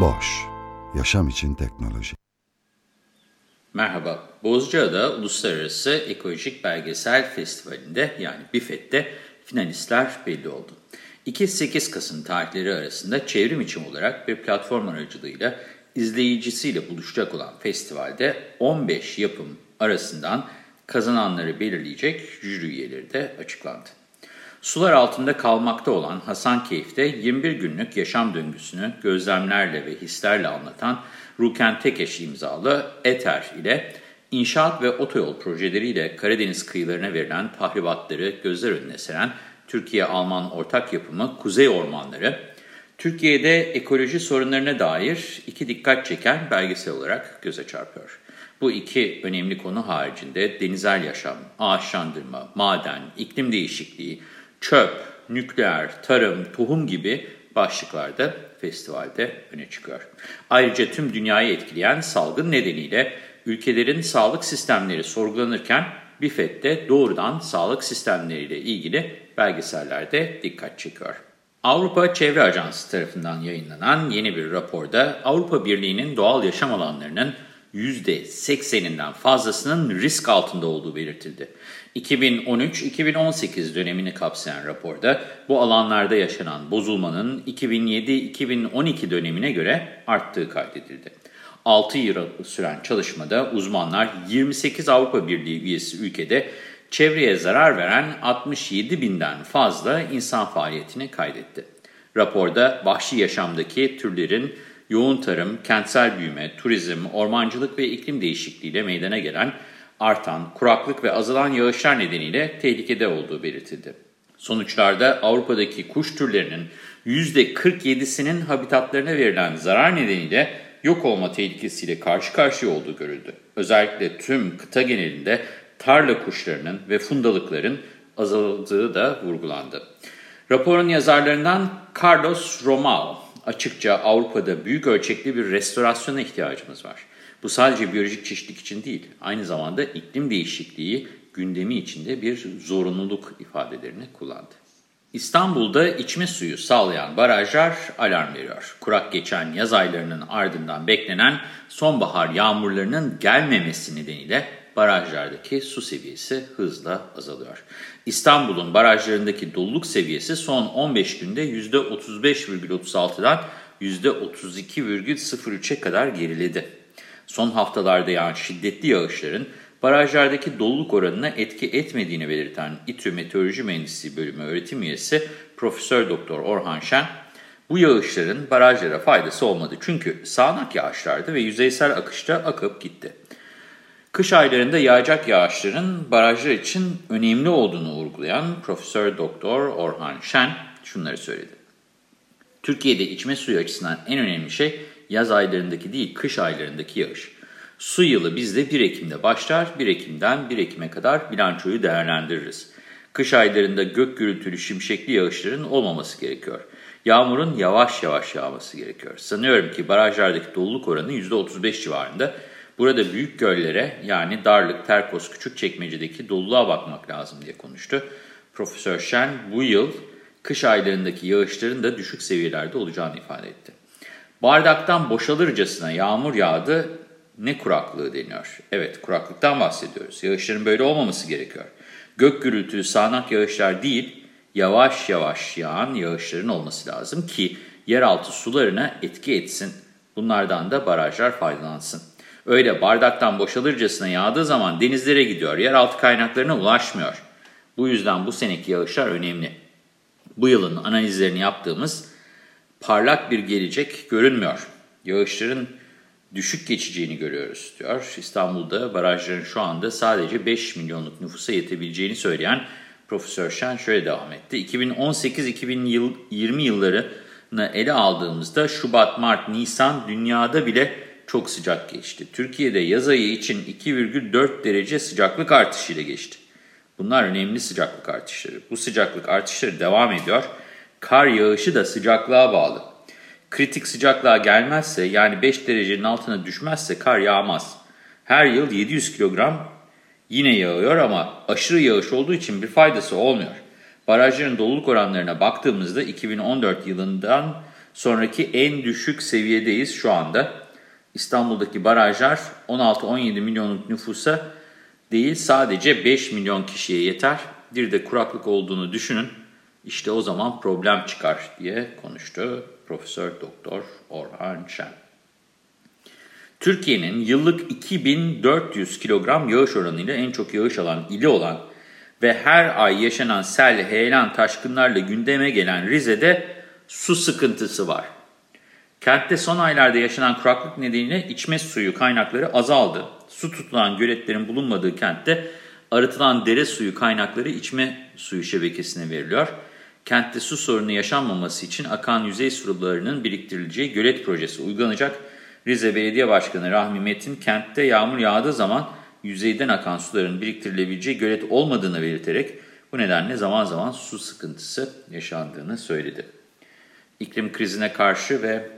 Boş, yaşam için teknoloji. Merhaba, Bozcaada Uluslararası Ekolojik Belgesel Festivali'nde yani BİFET'te finalistler belli oldu. 2-8 Kasım tarihleri arasında çevrim içim olarak bir platform aracılığıyla izleyicisiyle buluşacak olan festivalde 15 yapım arasından kazananları belirleyecek jüri üyeleri de açıklandı. Sular altında kalmakta olan Hasankeyf'te 21 günlük yaşam döngüsünü gözlemlerle ve hislerle anlatan Ruken Tekeş imzalı Eter ile inşaat ve otoyol projeleriyle Karadeniz kıyılarına verilen tahribatları gözler önüne seren Türkiye-Alman ortak yapımı Kuzey Ormanları, Türkiye'de ekoloji sorunlarına dair iki dikkat çeken belgesel olarak göze çarpıyor. Bu iki önemli konu haricinde denizel yaşam, ağaçlandırma, maden, iklim değişikliği, çöp, nükleer, tarım, tohum gibi başlıklarda festivalde öne çıkıyor. Ayrıca tüm dünyayı etkileyen salgın nedeniyle ülkelerin sağlık sistemleri sorgulanırken BİFET'te doğrudan sağlık sistemleriyle ilgili belgesellerde dikkat çekiyor. Avrupa Çevre Ajansı tarafından yayınlanan yeni bir raporda Avrupa Birliği'nin doğal yaşam alanlarının %80'inden fazlasının risk altında olduğu belirtildi. 2013-2018 dönemini kapsayan raporda bu alanlarda yaşanan bozulmanın 2007-2012 dönemine göre arttığı kaydedildi. 6 yıl süren çalışmada uzmanlar 28 Avrupa Birliği üyesi ülkede çevreye zarar veren 67 binden fazla insan faaliyetini kaydetti. Raporda vahşi yaşamdaki türlerin yoğun tarım, kentsel büyüme, turizm, ormancılık ve iklim değişikliğiyle meydana gelen artan kuraklık ve azalan yağışlar nedeniyle tehlikede olduğu belirtildi. Sonuçlarda Avrupa'daki kuş türlerinin %47'sinin habitatlarına verilen zarar nedeniyle yok olma tehlikesiyle karşı karşıya olduğu görüldü. Özellikle tüm kıta genelinde tarla kuşlarının ve fundalıkların azaldığı da vurgulandı. Raporun yazarlarından Carlos Romao, açıkça Avrupa'da büyük ölçekli bir restorasyona ihtiyacımız var. Bu sadece biyolojik çeşitlilik için değil, aynı zamanda iklim değişikliği gündemi içinde bir zorunluluk ifadelerini kullandı. İstanbul'da içme suyu sağlayan barajlar alarm veriyor. Kurak geçen yaz aylarının ardından beklenen sonbahar yağmurlarının gelmemesi nedeniyle barajlardaki su seviyesi hızla azalıyor. İstanbul'un barajlarındaki doluluk seviyesi son 15 günde %35,36'dan %32,03'e kadar geriledi. Son haftalarda yağan şiddetli yağışların barajlardaki doluluk oranına etki etmediğini belirten İTÜ Meteoroloji Mühendisliği Bölümü öğretim üyesi Profesör Doktor Orhan Şen, bu yağışların barajlara faydası olmadı çünkü sağanak yağışlardı ve yüzeysel akışta akıp gitti. Kış aylarında yağacak yağışların barajlar için önemli olduğunu vurgulayan Profesör Doktor Orhan Şen şunları söyledi. Türkiye'de içme suyu açısından en önemli şey yaz aylarındaki değil kış aylarındaki yağış. Su yılı bizde 1 Ekim'de başlar, 1 Ekim'den 1 Ekim'e kadar bilançoyu değerlendiririz. Kış aylarında gök gürültülü şimşekli yağışların olmaması gerekiyor. Yağmurun yavaş yavaş yağması gerekiyor. Sanıyorum ki barajlardaki doluluk oranı %35 civarında. Burada büyük göllere yani Darlık, Terkos, Küçükçekmece'deki doluluğa bakmak lazım diye konuştu. Profesör Şen bu yıl kış aylarındaki yağışların da düşük seviyelerde olacağını ifade etti. Bardaktan boşalırcasına yağmur yağdı, ne kuraklığı deniyor. Evet kuraklıktan bahsediyoruz. Yağışların böyle olmaması gerekiyor. Gök gürültülü sağanak yağışlar değil, yavaş yavaş yağan yağışların olması lazım ki yeraltı sularına etki etsin. Bunlardan da barajlar faydalansın. Öyle bardaktan boşalırcasına yağdığı zaman denizlere gidiyor, yeraltı kaynaklarına ulaşmıyor. Bu yüzden bu seneki yağışlar önemli. Bu yılın analizlerini yaptığımız parlak bir gelecek görünmüyor. Yağışların düşük geçeceğini görüyoruz diyor. İstanbul'da barajların şu anda sadece 5 milyonluk nüfusa yetebileceğini söyleyen Profesör Şen şöyle devam etti. 2018-2020 yıllarını ele aldığımızda Şubat, Mart, Nisan dünyada bile çok sıcak geçti. Türkiye'de yaz ayı için 2,4 derece sıcaklık artışıyla geçti. Bunlar önemli sıcaklık artışları. Bu sıcaklık artışları devam ediyor. Kar yağışı da sıcaklığa bağlı. Kritik sıcaklığa gelmezse yani 5 derecenin altına düşmezse kar yağmaz. Her yıl 700 kilogram yine yağıyor ama aşırı yağış olduğu için bir faydası olmuyor. Barajların doluluk oranlarına baktığımızda 2014 yılından sonraki en düşük seviyedeyiz şu anda. İstanbul'daki barajlar 16-17 milyonluk nüfusa değil sadece 5 milyon kişiye yeter. Bir de kuraklık olduğunu düşünün. İşte o zaman problem çıkar diye konuştu Profesör Doktor Orhan Şen. Türkiye'nin yıllık 2400 kilogram yağış oranıyla en çok yağış alan ili olan ve her ay yaşanan sel, heyelan, taşkınlarla gündeme gelen Rize'de su sıkıntısı var. Kentte son aylarda yaşanan kuraklık nedeniyle içme suyu kaynakları azaldı. Su tutulan göletlerin bulunmadığı kentte arıtılan dere suyu kaynakları içme suyu şebekesine veriliyor. Kentte su sorunu yaşanmaması için akan yüzey sularının biriktirileceği gölet projesi uygulanacak. Rize Belediye Başkanı Rahmi Metin kentte yağmur yağdığı zaman yüzeyden akan suların biriktirilebileceği gölet olmadığını belirterek bu nedenle zaman zaman su sıkıntısı yaşandığını söyledi. İklim krizine karşı ve